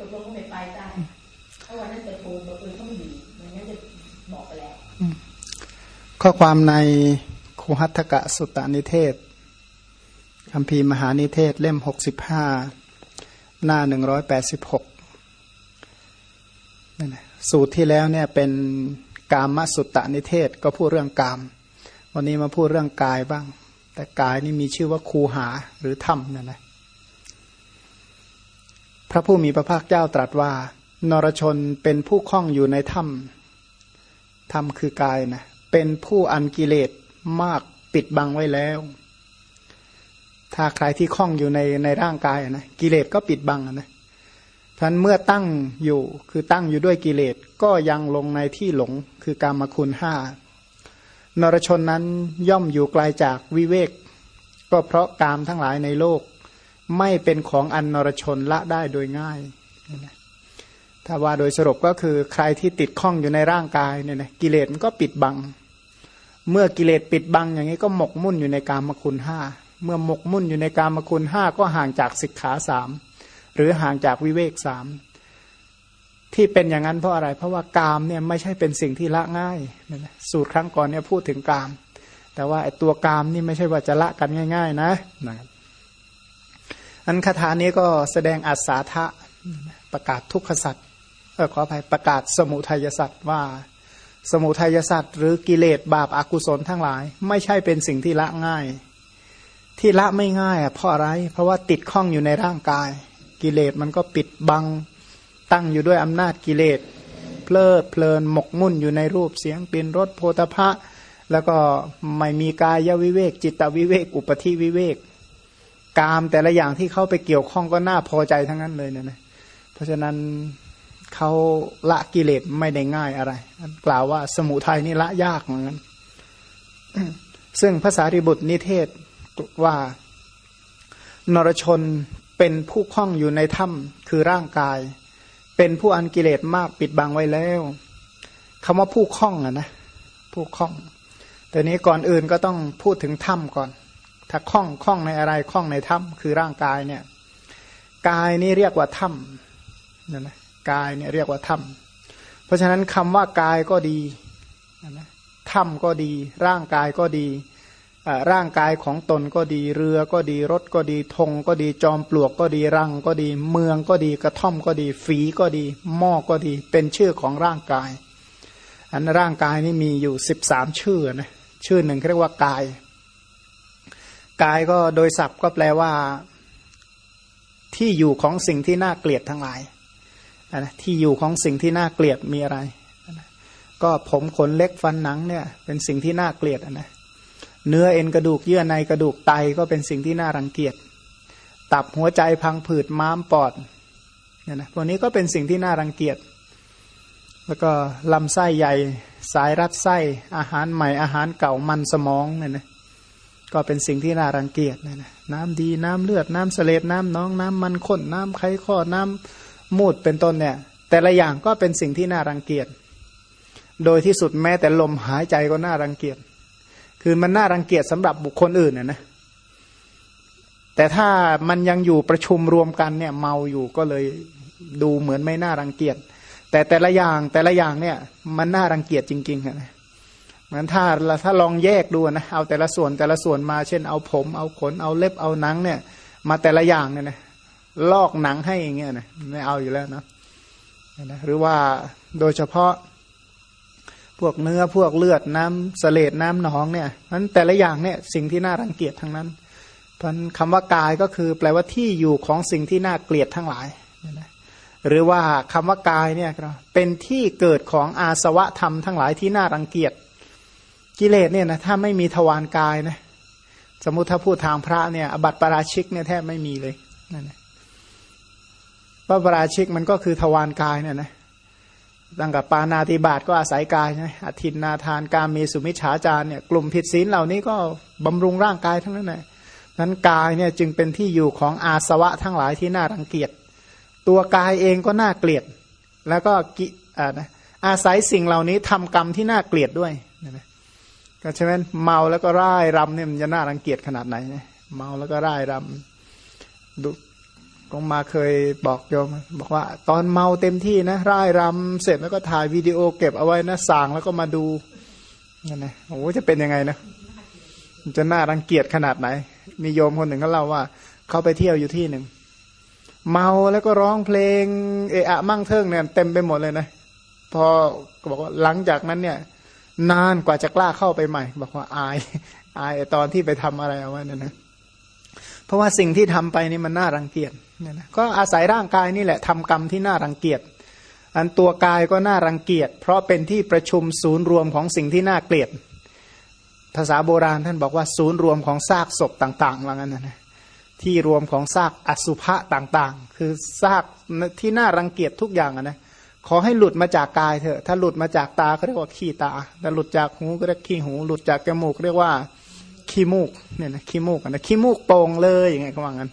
ตกลงก็ไม่ไปได้ถ้าวันนั้นจะโทรบอกเออเขาไม่อยู่มันงั้นจะบอกไปแล้วข้อความในคูหัตถกะสุตตานิเทศคำพีมหานิเทศเล่มหกสิบห้าหน้าหนึ่งร้อยแปดสิบหกนั่นะสูตรที่แล้วเนี่ยเป็นกามสุตตานิเทศก็พูดเรื่องกาม วันนี้มาพูดเรื่องกายบ้าง แต่กายนี่มีชื่อว่าคูหาหรือถ้ำนั่นนะ ระผู้มีพระภาคเจ้าตรัสว่า นรชนเป็นผู้คล้องอยู่ในถ้ำถ้ำคือกายนะเป็นผู้อันกิเลสมากปิดบังไว้แล้ว ถ้าใครที่คล้องอยู่ในในร่างกายนะกิเลสก็ปิดบังนะท่านเมื่อตั้งอยู่คือตั้งอยู่ด้วยกิเลสก็ยังลงในที่หลงคือกามคุณห้านรชนนั้นย่อมอยู่ไกลาจากวิเวก ก็เพราะกามทั้งหลายในโลก ไม่เป็นของอันนรชนละได้โดยง่ายถ้าว่าโดยสรุปก็คือใครที่ติดข้องอยู่ในร่างกายเนี่ยนะกิเลสมันก็ปิดบัง เมื่อกิเลสปิดบังอย่างนี้ก็หมกมุ่นอยู่ในกามคุณห้าเมื่อหมกมุ่นอยู่ในกามคุณห้าก็ห่างจากสิกขาสามหรือห่างจากวิเวกสามที่เป็นอย่างนั้นเพราะอะไร เพราะว่ากามเนี่ยไม่ใช่เป็นสิ่งที่ละง่ายนะสูตรครั้งก่อนเนี่ยพูดถึงกาม แต่ว่าไอ้ตัวกามนี่ไม่ใช่ว่าจะละกันง่าย ๆ นะนะครับ อันคาถานี้ก็แสดงอัศาทะประกาศทุกขสัตว์เออขออภัยประกาศสมุทัยสัตว์ว่า สมุทัยสัตว์หรือกิเลสบาปอากุศลทั้งหลาย ไม่ใช่เป็นสิ่งที่ละง่าย ที่ละไม่ง่ายอะเพราะอะไร เพราะว่าติดข้องอยู่ในร่างกาย กิเลสมันก็ปิดบังตั้งอยู่ด้วยอำนาจกิเลสเพลิดเพลินหมกมุ่นอยู่ในรูปเสียงเป็นรสโพธพะ แล้วก็ไม่มีกายวิเวก จิตวิเวก อุปธิวิเวก กามแต่ละอย่างที่เข้าไปเกี่ยวข้องก็น่าพอใจทั้งนั้นเลยเนะนะเพราะฉะนั้นเขาละกิเลสไม่ได้ง่ายอะไรกล่าวว่าสมุทัยนี่ละยากเหมือนกันซึ่งภาษาริบุตรนิเทศว่านรชนเป็นผู้คล้องอยู่ในถ้ำคือร่างกาย เป็นผู้อันกิเลสมากปิดบังไว้แล้วคำว่าผู้คล้องอะนะผู้คล้องแต่นี้ก่อนอื่นก็ต้องพูดถึงถ้ำก่อน ถ้าคล้องคล้องในอะไรคล้องในถ้ำคือร่างกายเนี่ย กายนี่เรียกว่าถ้ำนั่นนะกายเนี่ยเรียกว่าถ้ำเพราะฉะนั้นคำว่ากายก็ดีนะถ้ำก็ดี ร่างกายก็ดีร่างกายของตนก็ดี เรือก็ดีรถก็ดีธงก็ดีจอมปลวกก็ดีรังก็ดี เมืองก็ดีกระท่อมก็ดี ฝีก็ดี หม้อก็ดี เป็นชื่อของร่างกาย อันร่างกายนี่มีอยู่สิบสามชื่อนะชื่อหนึ่งเรียกว่ากาย กายก็โดยศัพท์ก็แปลว่า ที่อยู่ของสิ่งที่น่าเกลียดทั้งหลายนะที่อยู่ของสิ่งที่น่าเกลียดมีอะไรก็ผมขนเล็กฟันหนังเนี่ย เป็นสิ่งที่น่าเกลียดนะเนื้อเอ็นกระดูกเยื่อในกระดูกไตก็เป็นสิ่งที่น่ารังเกียจ ตับหัวใจพังผืดม้ามปอดเนี่ยนะพวกนี้ก็เป็นสิ่งที่น่ารังเกียจ แล้วก็ลำไส้ใหญ่ สายรัดไส้อาหารใหม่อาหารเก่ามันสมองเนี่ยนะ ก็เป็นสิ่งที่น่ารังเกียจนี่นะน้ำดีน้ำเลือดน้ำเสลดน้ำน้องน้ำมันข้นน้ำไข้ข้อน้ำมูดเป็นต้นเนี่ย แต่ละอย่างก็เป็นสิ่งที่น่ารังเกียจ โดยที่สุดแม้แต่ลมหายใจก็น่ารังเกียจ คือมันน่ารังเกียจสำหรับบุคคลอื่นนะนะแต่ถ้ามันยังอยู่ประชุมรวมกันเนี่ยเมาอยู่ก็เลยดูเหมือนไม่น่ารังเกียจ แต่แต่ละอย่างแต่ละอย่างเนี่ยมันน่ารังเกียจจริงๆนะ มือนถ้าถ้าลองแยกดูนะเอาแต่ละส่วนแต่ละส่วนมาเช่นเอาผม เอาขนเอาเล็บเอาหนังเนี่ย มาแต่ละอย่างเนี่ยนะลอกหนังให้อย่างเงี้ยนะไม่เอาอยู่แล้วนะนะหรือว่าโดยเฉพาะพวกเนื้อพวกเลือดน้ำเสลดน้ำหนองเนี่ยนั้นแต่ละอย่างเนี่ยสิ่งที่น่ารังเกียจทั้งนั้นเพราะคำว่ากายก็คือแปลว่าที่อยู่ของสิ่งที่น่าเกลียดทั้งหลายหรือว่าคำว่ากายเนี่ยเป็นที่เกิดของอาสวะธรรมทั้งหลายที่น่ารังเกียจ กิเลสเนี่ยนะถ้าไม่มีทวารกายนะสมมติถ้าพูดทางพระเนี่ย อบัติปราชิกเนี่ยแทบไม่มีเลยนั่นแหละพระปราชิกมันก็คือทวารกายเนี่ยนะตั้งกับปานาติบาตก็อาศัยกายใช่อธินนาทานการมีสุมิฉาจารเนี่ยกลุ่มผิดศีลเหล่านี้ก็บำรุงร่างกายทั้งนั้นแหละนั้นกายเนี่ยจึงเป็นที่อยู่ของอาสวะทั้งหลายที่น่ารังเกียจ ตัวกายเองก็น่าเกลียด แล้วก็กิอ่านะอาศัยสิ่งเหล่านี้ทำกรรมที่น่าเกลียดด้วยนะ ก็ใช่ไหมเมาแล้วก็ร่ายรำเนี่ยมันจะน่ารังเกียจขนาดไหน เมาแล้วก็ร่ายรำดูกงมาเคยบอกโยม บอกว่า ตอนเมาเต็มที่นะร่ายรำเสร็จแล้วก็ถ่ายวิดีโอเก็บเอาไว้นะสั่งแล้วก็มาดูนั่นนะโอ้จะเป็นยังไงนะมันจะน่ารังเกียจขนาดไหน มีโยมคนหนึ่งเขาเล่าว่าเขาไปเที่ยวอยู่ที่หนึ่งเมาแล้วก็ร้องเพลง เอะอะมั่งเทิงเนี่ยเต็มไปหมดเลยนะพอบอกว่าหลังจากนั้นเนี่ย นานกว่าจะกล้าเข้าไปใหม่ บอกว่าอาย อายตอนที่ไปทำอะไรเอาไว้นั่นนะเพราะว่าสิ่งที่ทำไปนี่มันน่ารังเกียจเนี่ยนะก็อาศัยร่างกายนี่แหละทำกรรมที่น่ารังเกียจอันตัวกายก็น่ารังเกียจเพราะเป็นที่ประชุมศูนย์รวมของสิ่งที่น่าเกลียด ภาษาโบราณท่านบอกว่าศูนย์รวมของซากศพต่างๆว่างั้นนะที่รวมของซากอสุภะต่างๆ คือซากที่น่ารังเกียจทุกอย่างนะ ขอให้หลุดมาจากกายเถอะ ถ้าหลุดมาจากตาเขาเรียกว่าขี้ตาถ้าหลุดจากหูก็เรียกขี้หู หลุดจากจมูกเรียกว่าขี้มูกเนี่ยนะขี้มูกนะขี้มูกโป่งเลยอย่างไงก็ว่างั้น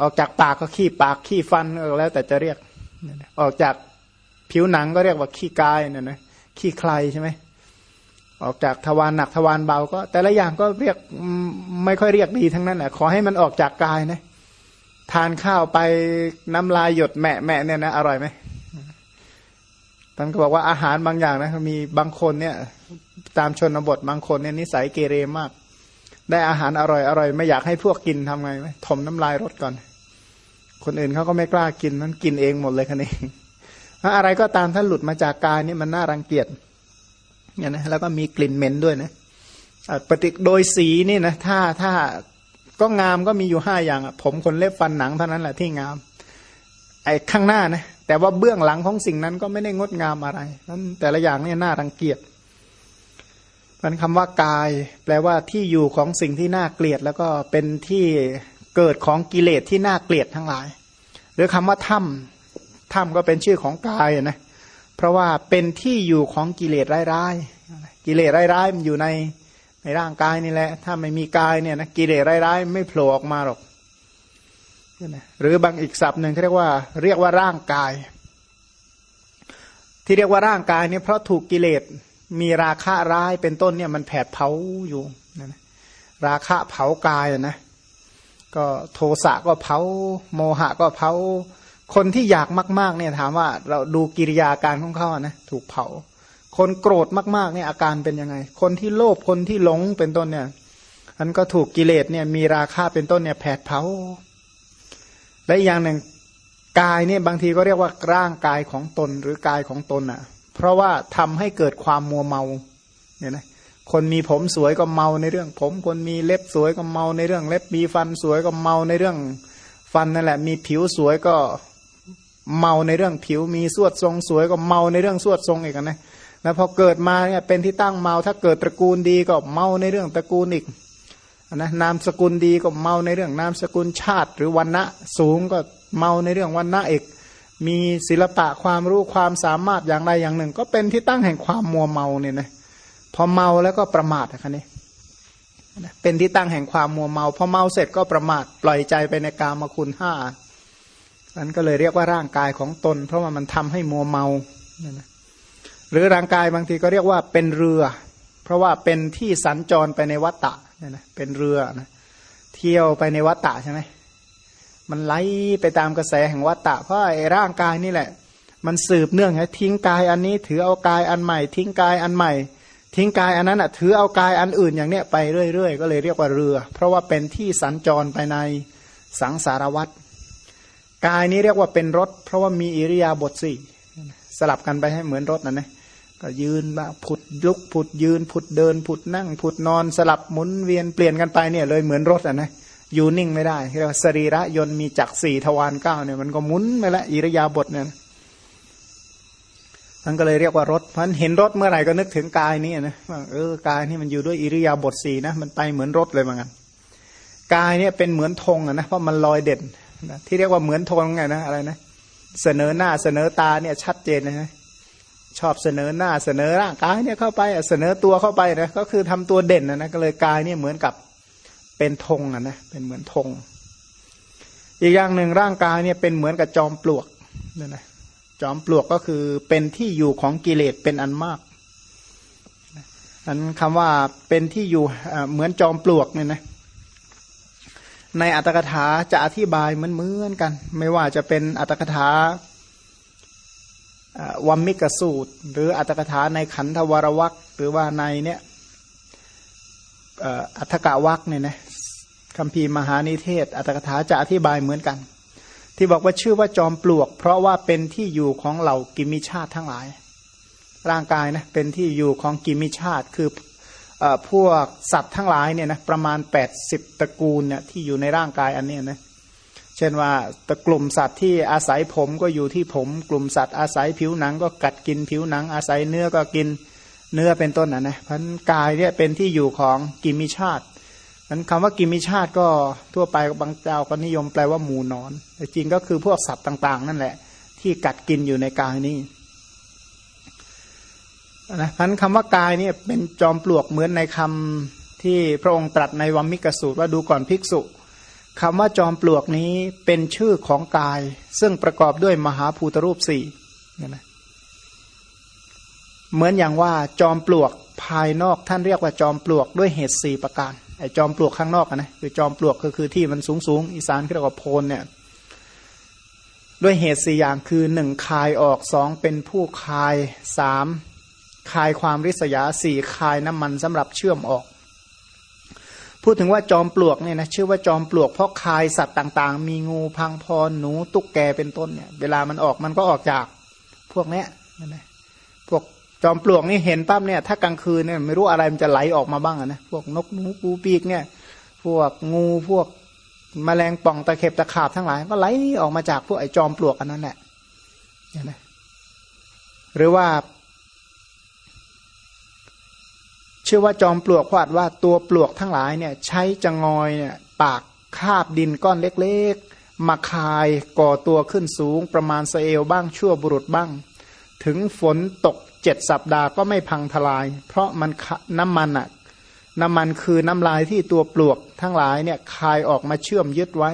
ออกจากปากก็ขี้ปากขี้ฟันแล้วแต่จะเรียก ออกจากผิวหนังก็เรียกว่าขี้กายเนี่ยนะขี้ใครใช่ไหมออกจากทวารหนักทวารเบาก็ แต่ละอย่างก็เรียกไม่ค่อยเรียกดีทั้งนั้นแหละขอให้มันออกจากกายนะทานข้าวไปน้ำลายหยดแม่แม่เนี่ยนะอร่อยไหม ท่านก็บอกว่าอาหารบางอย่างนะมีบางคนเนี่ย ตามชนบทบางคนเนี่ยนิสัยเกเรมาก ได้อาหารอร่อยอร่อยไม่อยากให้พวกกินทำไงไหมถมน้ำลายรถก่อน คนอื่นเขาก็ไม่กล้ากินมันกินเองหมดเลยคันนี้อะไรก็ตามถ้าหลุดมาจากกายนี่มันน่ารังเกียจเนี่ยนะแล้วก็มีกลิ่นเหม็นด้วยนะปฏิโดยสีนี่นะถ้าถ้าก็งามก็มีอยู่ห้าอย่างผมคนเล็บฟันหนังเท่านั้นแหละที่งาม ไอ้ข้างหน้านะแต่ว่าเบื้องหลังของสิ่งนั้นก็ไม่ได้งดงามอะไรนั้นแต่ละอย่างเนี่ยน่ารังเกียจมันคำว่ากาย แปลว่าที่อยู่ของสิ่งที่น่าเกลียด แล้วก็เป็นที่เกิดของกิเลสที่น่าเกลียดทั้งหลาย หรือคำว่าถ้ำถ้ำก็เป็นชื่อของกายนะเพราะว่าเป็นที่อยู่ของกิเลสร้ายๆกิเลสร้ายๆมันอยู่ในในร่างกายนี่แหละ ถ้าไม่มีกายเนี่ยนะกิเลสร้ายๆไม่โผล่ออกมาหรอก หรือบางอีกศัพท์หนึ่งเขาเรียกว่า เรียกว่าร่างกาย ที่เรียกว่าร่างกายเนี่ยเพราะถูกกิเลสมีราคะร้ายเป็นต้นเนี่ยมันแผดเผาอยู่นะราคะเผากายนะก็โทสะก็เผา โมหะก็เผา คนที่อยากมาก ๆ เนี่ยถามว่าเราดูกิริยาการของเขานะถูกเผา คนโกรธมากๆเนี่ยอาการเป็นยังไง คนที่โลภคนที่หลงเป็นต้นเนี่ยอันก็ถูกกิเลสเนี่ยมีราคาเป็นต้นเนี่ยแผดเผา และอย่างหนึ่งกายเนี่ยบางทีก็เรียกว่าร่างกายของตนหรือกายของตนอะ เพราะว่าทำให้เกิดความมัวเมาเนี่ยนะคนมีผมสวยก็เมาในเรื่องผม คนมีเล็บสวยก็เมาในเรื่อง เล็บมีฟันสวยก็เมาในเรื่องฟันนั่นแหละ มีผิวสวยก็เมาในเรื่องผิว มีสวดทรงสวยก็เมาในเรื่องสวดทรงอีกนะแล้วพอเกิดมาเนี่ยเป็นที่ตั้งเมาถ้าเกิดตระกูลดีก็เมาในเรื่องตระกูลอีก นะนามสกุลดีก็เมาในเรื่องนามสกุลชาติ หรือวันณะสูงก็เมาในเรื่องวันณะเอกมีศิลปะความรู้ความสามารถอย่างใดอย่างหนึ่ง ก็เป็นที่ตั้งแห่งความมัวเมาเนี่ยนะพอเมาแล้วก็ประมาทอะคันนี้เป็นที่ตั้งแห่งความมัวเมาพอเมาเสร็จก็ประมาทปล่อยใจไปในกามคุณห้านั้นก็เลยเรียกว่าร่างกายของตน เพราะว่ามันทำให้มัวเมาหรือร่างกายบางทีก็เรียกว่าเป็นเรือ เพราะว่าเป็นที่สัญจรไปในวัฏฏะ เนี่ยนะเป็นเรือนะเที่ยวไปในวัฏฏะใช่ไหมมันไหลไปตามกระแสแห่งวัฏฏะเพราะไอ้ร่างกายนี่แหละ มันสืบเนื่องไงทิ้งกายอันนี้ ถือเอากายอันใหม่ ทิ้งกายอันใหม่ ทิ้งกายอันนั้นอะถือเอากายอันอื่นอย่างเนี้ยไปเรื่อยๆ ก็เลยเรียกว่าเรือ เพราะว่าเป็นที่สัญจรไปในสังสารวัฏกายนี้เรียกว่าเป็นรถ เพราะว่ามีอิริยาบถสี่สลับกันไปให้เหมือนรถนั่นนะ ก็ยืนบ้าผุดลุกผุดยืนผุดเดินผุดนั่งผุดนอนสลับหมุนเวียนเปลี่ยนกันไปเนี่ยเลยเหมือนรถอะนะอยู่นิ่งไม่ได้เรียกว่าสรีระยนต์มีจักสี่ทวารเก้าเนี่ยมันก็หมุนไปละอิริยาบถเนี่ยมันก็เลยเรียกว่ารถเพราะเห็นรถเมื่อไหร่ก็นึกถึงกายนี่นะว่าเออกายนี่มันอยู่ด้วยอิริยาบถสี่นะมันไปเหมือนรถเลยเหมือนกันกายเนี่ยเป็นเหมือนธงอะนะเพราะมันลอยเด่นนะที่เรียกว่าเหมือนทงไงนะอะไรนะเสนอหน้าเสนอตาเนี่ยชัดเจนนะ ชอบเสนอหน้าเสนอร่างกายเนี่ยเข้าไปเสนอตัวเข้าไปนะก็คือทำตัวเด่นนะนะก็เลยกายเนี่ยเหมือนกับเป็นธงนะนะเป็นเหมือนธงอีกอย่างหนึ่งร่างกายเนี่ยเป็นเหมือนกับจอมปลวกเนี่ยนะจอมปลวกก็คือเป็นที่อยู่ของกิเลสเป็นอันมากนั้นคำว่าเป็นที่อยู่เหมือนจอมปลวกเนี่ยนะในอัตถกถาจะอธิบายเหมือนๆกัน ไม่ว่าจะเป็นอัตถกถา วัมมิกสูตร หรืออัตถกถาในขันธวรวักหรือว่าในเนี่ยอัตถกวักเนี่ยนะคำพีมหานิเทศ อัตถกถาจะอธิบายเหมือนกัน ที่บอกว่าชื่อว่าจอมปลวก เพราะว่าเป็นที่อยู่ของเหล่ากิมิชาติทั้งหลาย ร่างกายนะเป็นที่อยู่ของกิมิชาติคือพวกสัตว์ทั้งหลายเนี่ยนะประมาณ 80 ตระกูลเนี่ยที่อยู่ในร่างกายอันนี้นะ เช่นว่าตกลุ่มสัตว์ที่อาศัยผมก็อยู่ที่ผม กลุ่มสัตว์อาศัยผิวหนัง ก็กัดกินผิวหนัง อาศัยเนื้อก็กินเนื้อเป็นต้นนะนะพันกายเนี่ยเป็นที่อยู่ของกิมมิชาตินั้นคำว่ากิมมิชาติก็ทั่วไปบางเจ้าก็นิยมแปลว่าหมูนอนแต่จริงก็คือพวกสัตว์ต่าง ๆ นั่นแหละ ที่กัดกินอยู่ในกายนี้นะพันคำว่ากายเนี่ยเป็นจอมปลวกเหมือนในคำที่พระองค์ตรัสในวัมมิกสูตรว่าดูก่อนภิกษุ คำว่าจอมปลวกนี้เป็นชื่อของกาย ซึ่งประกอบด้วยมหาภูตรูปสี่เนี่ยนะเหมือนอย่างว่าจอมปลวกภายนอกท่านเรียกว่าจอมปลวกด้วยเหตุสี่ประการไอ้จอมปลวกข้างนอกนะคือจอมปลวกก็คือที่มันสูงสูงอีสานเรียกว่าโพนเนี่ยด้วยเหตุสี่อย่างคือหนึ่งคายออกสองเป็นผู้คายสามคายความริษยาสี่คายน้ำมันสำหรับเชื่อมออก พูดถึงว่าจอมปลวกเนี่ยนะชื่อว่าจอมปลวกเพราะคายสัตว์ต่างๆ มีงูพังพรหนูตุ๊กแกเป็นต้นเนี่ย เวลามันออกมันก็ออกจากพวกเนี้ยนะพวกจอมปลวกนี่เห็นปั๊บเนี่ยถ้ากลางคืนเนี่ยไม่รู้อะไรมันจะไหลออกมาบ้างนะพวกนกหนูปูปีกเนี่ย พวกงูพวกมแมลงป่องตะเข็บตะขาบทั้งหลาย ก็ไหลออกมาจากพวกไอ้จอมปลวกอันนั้นแหละนะหรือว่า ชื่อว่าจอมปลวกพาดว่าตัวปลวกทั้งหลายเนี่ยใช้จงอยเนี่ยปากคาบดินก้อนเล็กๆ มาคายก่อตัวขึ้นสูงประมาณสเอลบ้างชั่วบุรุษบ้าง ถึงฝนตกเจ็ดสัปดาห์ก็ไม่พังทลาย เพราะมันน้ำมันอะน้ำมันคือน้ำลายที่ตัวปลวกทั้งหลายเนี่ยคายออกมาเชื่อมยึดไว้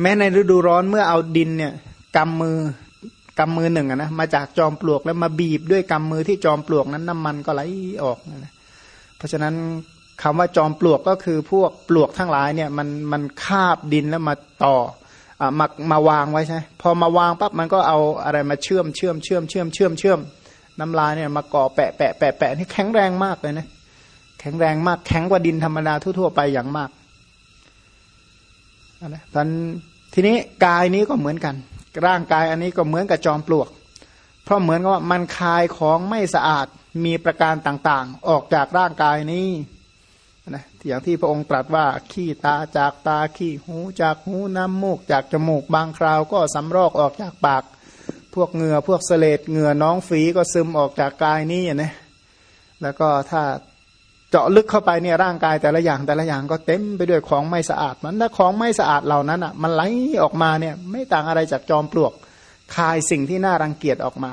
แม้ในฤดูร้อนเมื่อเอาดินเนี่ยกำมือ กำมือหนึ่งนะมาจากจอมปลวกแล้วมาบีบด้วยกำมือที่จอมปลวกนั้นน้ำมันก็ไหลออกนะเพราะฉะนั้นคำว่าจอมปลวกก็คือพวกปลวกทั้งหลายเนี่ยมันมันคาบดินแล้วมาต่ออ่ามามาวางไว้ใช่พอมาวางปั๊บมันก็เอาอะไรมาเชื่อมเชื่อมเชื่อมเชื่อมเชื่อมเชื่อมน้ำลายเนี่ยมาก่อแปะแปะแปะแปะนี่แข็งแรงมากเลยนะแข็งแรงมากแข็งกว่าดินธรรมดาทั่วๆไปอย่างมากนะตอนทีนี้กายนี้ก็เหมือนกัน ร่างกายอันนี้ก็เหมือนกับจอมปลวก เพราะเหมือนกับว่ามันคายของไม่สะอาดมีประการต่างๆ ออกจากร่างกายนี้นะอย่างที่พระองค์ตรัสว่าขี้ตาจากตาขี้หูจากหูน้ำมูกจากจมูกบางคราวก็สำรอกออกจากปาก พวกเหงื่อพวกเสลดเหงื่อน้องฝีก็ซึมออกจากกายนี้นะแล้วก็ถ้า เจาะลึกเข้าไปเนี่ยร่างกายแต่ละอย่างแต่ละอย่างก็เต็มไปด้วยของไม่สะอาด มันถ้าของไม่สะอาดเหล่านั้นอะ มันไหลออกมาเนี่ย ไม่ต่างอะไรจากจอมปลวกคายสิ่งที่น่ารังเกียจออกมา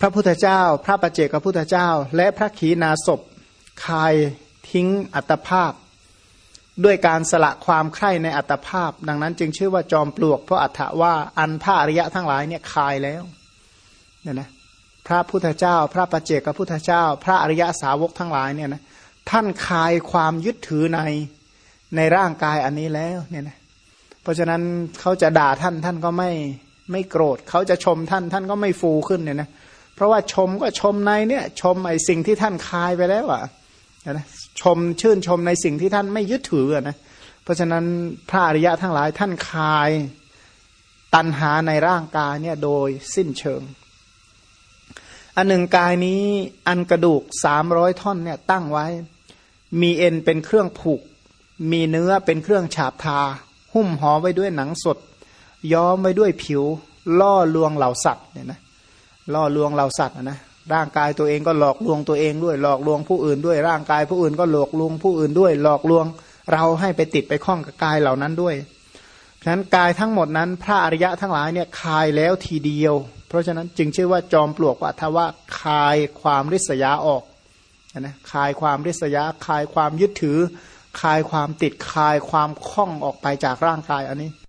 พระพุทธเจ้า พระประเจกพระพุทธเจ้า และพระขีณาสพคายทิ้งอัตภาพ ด้วยการสละความใคร่ในอัตภาพ ดังนั้นจึงชื่อว่าจอมปลวกเพราะอัฏฐว่าอันพระอริยะทั้งหลายเนี่ยคายแล้วเนี่ยนะ พระพุทธเจ้า พระประเจกพระพุทธเจ้า พระอริยสาวกทั้งหลายเนี่ยนะท่านคลายความยึดถือในในร่างกายอันนี้แล้วเนี่ยนะเพราะฉะนั้นเขาจะด่าท่านท่านก็ไม่ไม่โกรธเขาจะชมท่านท่านก็ไม่ฟูขึ้นเนี่ยนะเพราะว่าชมก็ชมในเนี่ยชมไอ้สิ่งที่ท่านคลายไปแล้วอะนะชมชื่นชมในสิ่งที่ท่านไม่ยึดถือนะเพราะฉะนั้นพระอริยะทั้งหลายท่านคลายตัณหาในร่างกายเนี่ยโดยสิ้นเชิง อันหนึ่งกายนี้อันกระดูกสามร้อยท่อนเนี่ยตั้งไว้ มีเอ็นเป็นเครื่องผูก มีเนื้อเป็นเครื่องฉาบทา หุ้มห่อไว้ด้วยหนังสด ย้อมไว้ด้วยผิว ล่อลวงเหล่าสัตว์เนี่ยนะล่อลวงเหล่าสัตว์นะร่างกายตัวเองก็หลอกลวงตัวเองด้วยหลอกลวงผู้อื่นด้วยร่างกายผู้อื่นก็หลอกลวงผู้อื่นด้วย หลอกลวงเราให้ไปติดไปคล้องกับกายเหล่านั้นด้วยฉะนั้นกายทั้งหมดนั้น พระอริยะทั้งหลายเนี่ยคายแล้วทีเดียว เพราะฉะนั้นจึงชื่อว่าจอมปลวกว่าทว่าคายความริษยาออกนะคายความริษยาคายความยึดถือ คายความติดคายความคล้องออกไปจากร่างกายอันนี้